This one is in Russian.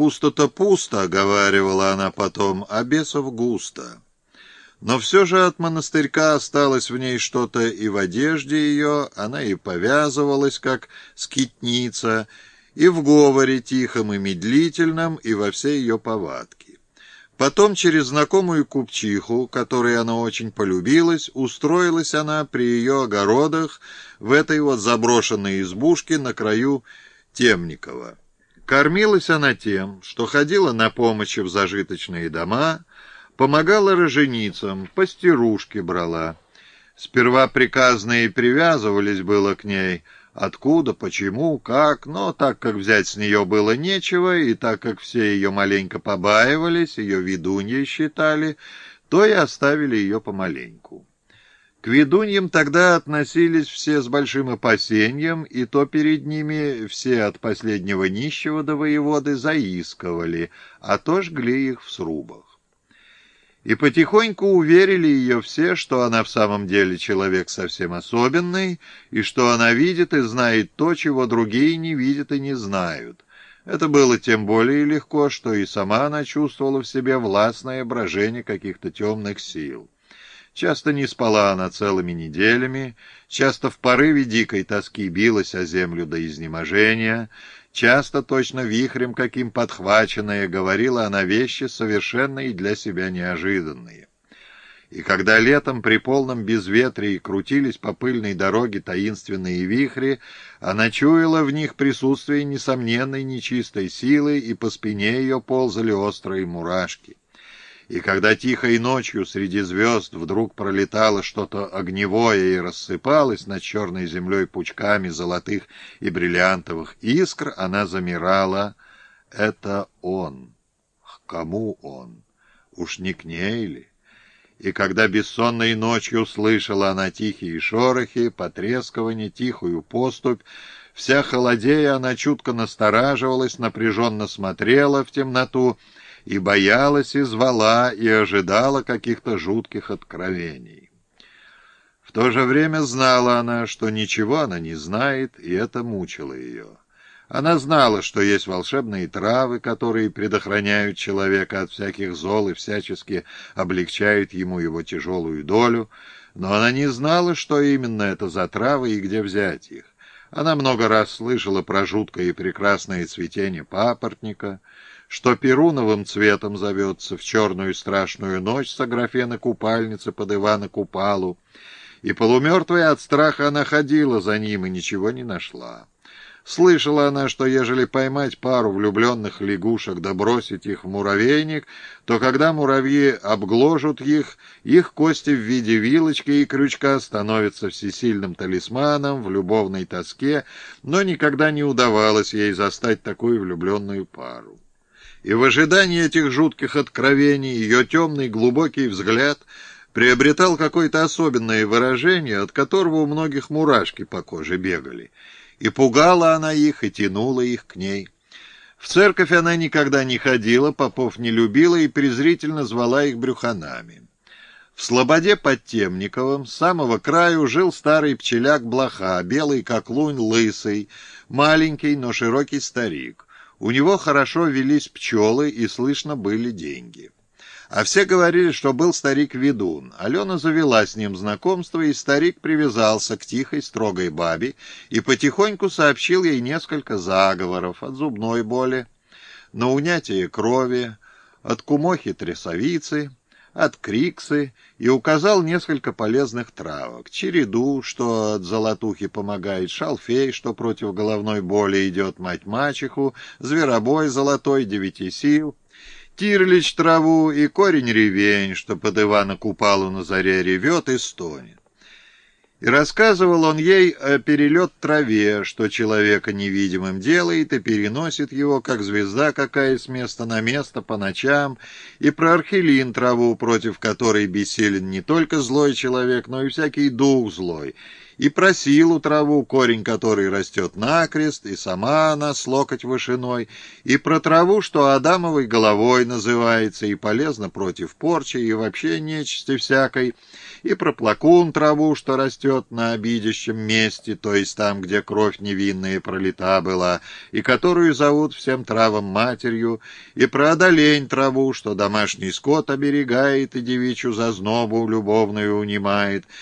Пусто-то пусто, — говаривала она потом, — а бесов густо. Но все же от монастырька осталось в ней что-то и в одежде ее, она и повязывалась, как скитница, и в говоре тихом и медлительном, и во всей ее повадке. Потом через знакомую купчиху, которой она очень полюбилась, устроилась она при ее огородах в этой вот заброшенной избушке на краю Темникова. Кормилась она тем, что ходила на помощь в зажиточные дома, помогала роженицам, пастерушки брала. Сперва приказные привязывались было к ней, откуда, почему, как, но так как взять с нее было нечего, и так как все ее маленько побаивались, ее ведуньей считали, то и оставили ее помаленьку. К ведуньям тогда относились все с большим опасением, и то перед ними все от последнего нищего до воеводы заискивали, а то жгли их в срубах. И потихоньку уверили ее все, что она в самом деле человек совсем особенный, и что она видит и знает то, чего другие не видят и не знают. Это было тем более легко, что и сама она чувствовала в себе властное брожение каких-то темных сил. Часто не спала она целыми неделями, часто в порыве дикой тоски билась о землю до изнеможения, Часто, точно вихрем каким подхваченная, говорила она вещи совершенно и для себя неожиданные. И когда летом при полном безветрии крутились по пыльной дороге таинственные вихри, она чуяла в них присутствие несомненной нечистой силы, и по спине ее ползали острые мурашки. И когда тихой ночью среди звезд вдруг пролетало что-то огневое и рассыпалось над черной землей пучками золотых и бриллиантовых искр, она замирала. Это он. К кому он? Уж не к ней ли? И когда бессонной ночью слышала она тихие шорохи, потрескивание, тихую поступь, вся холодея она чутко настораживалась, напряженно смотрела в темноту, и боялась, и звала, и ожидала каких-то жутких откровений. В то же время знала она, что ничего она не знает, и это мучило ее. Она знала, что есть волшебные травы, которые предохраняют человека от всяких зол и всячески облегчают ему его тяжелую долю, но она не знала, что именно это за травы и где взять их. Она много раз слышала про жуткое и прекрасное цветение папоротника, что перуновым цветом зовется в черную страшную ночь с Аграфена купальницы под Ивана Купалу, и полумертвая от страха она ходила за ним и ничего не нашла. Слышала она, что ежели поймать пару влюбленных лягушек да бросить их в муравейник, то когда муравьи обгложат их, их кости в виде вилочки и крючка становятся всесильным талисманом в любовной тоске, но никогда не удавалось ей застать такую влюбленную пару и в ожидании этих жутких откровений ее темный глубокий взгляд приобретал какое-то особенное выражение, от которого у многих мурашки по коже бегали. И пугала она их, и тянула их к ней. В церковь она никогда не ходила, попов не любила и презрительно звала их брюханами. В слободе под Темниковым с самого краю жил старый пчеляк Блоха, белый как лунь, лысый, маленький, но широкий старик. У него хорошо велись пчелы и слышно были деньги. А все говорили, что был старик-ведун. Алена завела с ним знакомство, и старик привязался к тихой, строгой бабе и потихоньку сообщил ей несколько заговоров от зубной боли, на унятие крови, от кумохи-трясовицы, от криксы и указал несколько полезных травок. Череду, что от золотухи помогает, шалфей, что против головной боли идет мать-мачеху, зверобой золотой, девяти сил, тирлич траву и корень ревень, что под Ивана Купалу на заре ревет и стонет. И рассказывал он ей о перелет траве, что человека невидимым делает и переносит его, как звезда какая с места на место по ночам, и про архилин траву, против которой бессилен не только злой человек, но и всякий дух злой, и про силу траву, корень которой растет накрест, и сама она с локоть вышиной, и про траву, что Адамовой головой называется, и полезна против порчи, и вообще нечисти всякой, и про плакун траву, что растет на обидящем месте, то есть там, где кровь невинная пролита была, и которую зовут всем травам матерью, и про одолень траву, что домашний скот оберегает и девичью зазнобу любовную унимает,